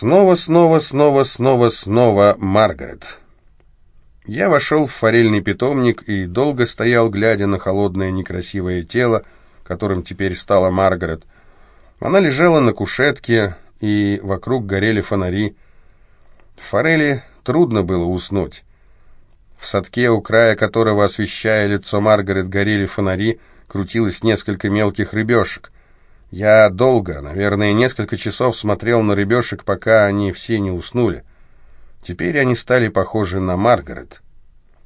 Снова, снова, снова, снова, снова Маргарет. Я вошел в форельный питомник и долго стоял, глядя на холодное некрасивое тело, которым теперь стала Маргарет. Она лежала на кушетке, и вокруг горели фонари. В форели трудно было уснуть. В садке, у края которого, освещая лицо Маргарет, горели фонари, крутилось несколько мелких рыбешек. Я долго, наверное, несколько часов смотрел на рыбешек, пока они все не уснули. Теперь они стали похожи на Маргарет.